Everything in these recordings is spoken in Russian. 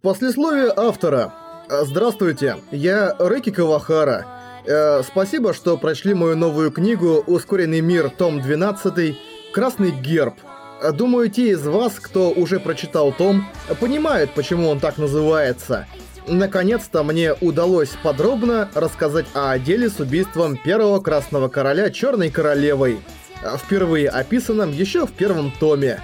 Послесловие автора. Здравствуйте, я Рэки Кавахара. Э, спасибо, что прочли мою новую книгу «Ускоренный мир. Том 12. Красный герб». Думаю, те из вас, кто уже прочитал том, понимают, почему он так называется. Наконец-то мне удалось подробно рассказать о деле с убийством первого Красного Короля Черной Королевой, впервые описанном еще в первом томе.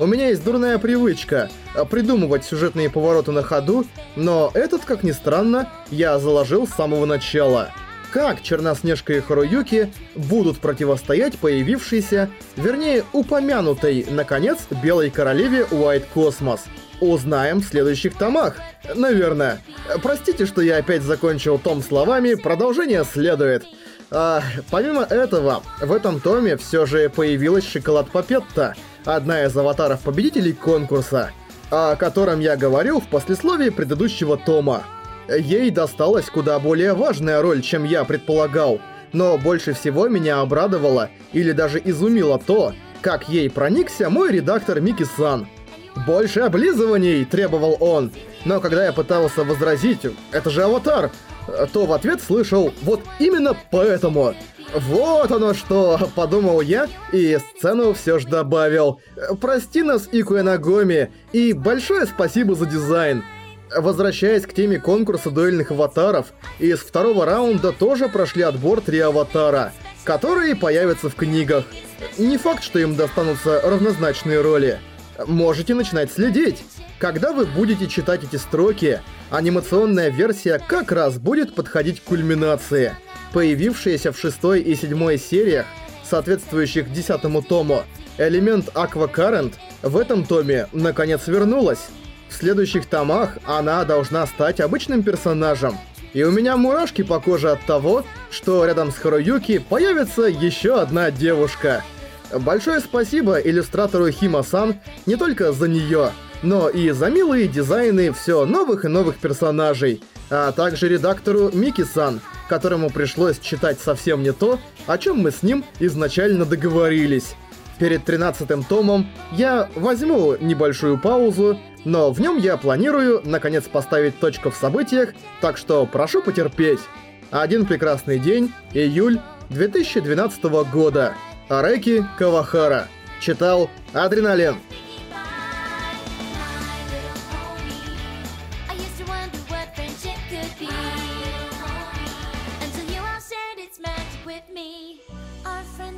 У меня есть дурная привычка придумывать сюжетные повороты на ходу, но этот, как ни странно, я заложил с самого начала. Как Черноснежка и Харуюки будут противостоять появившейся, вернее, упомянутой, наконец, Белой Королеве Уайт Космос. Узнаем в следующих томах. Наверное. Простите, что я опять закончил том словами, продолжение следует. А, помимо этого, в этом томе все же появилась шоколад Папетта — одна из аватаров-победителей конкурса, о котором я говорил в послесловии предыдущего тома. Ей досталась куда более важная роль, чем я предполагал, но больше всего меня обрадовало или даже изумило то, как ей проникся мой редактор Мики-сан. «Больше облизываний!» – требовал он. Но когда я пытался возразить «это же аватар», то в ответ слышал «вот именно поэтому». «Вот оно что!» – подумал я и сцену все же добавил. «Прости нас, Икуя Нагоми, и большое спасибо за дизайн!» Возвращаясь к теме конкурса дуэльных аватаров, из второго раунда тоже прошли отбор три аватара, которые появятся в книгах. Не факт, что им достанутся равнозначные роли. Можете начинать следить. Когда вы будете читать эти строки, анимационная версия как раз будет подходить к кульминации – появившаяся в шестой и седьмой сериях, соответствующих десятому тому, элемент Aqua Current в этом томе наконец вернулась. В следующих томах она должна стать обычным персонажем. И у меня мурашки по коже от того, что рядом с Харуюки появится еще одна девушка. Большое спасибо иллюстратору Хима-сан не только за нее, но и за милые дизайны все новых и новых персонажей, а также редактору Мики-сан, которому пришлось читать совсем не то, о чем мы с ним изначально договорились. Перед 13 томом я возьму небольшую паузу, но в нем я планирую наконец поставить точку в событиях, так что прошу потерпеть. Один прекрасный день, июль 2012 года. Ареки Кавахара. Читал Адреналин.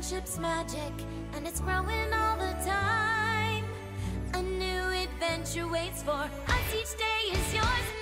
friendship's magic and it's growing all the time. A new adventure waits for us each day is yours.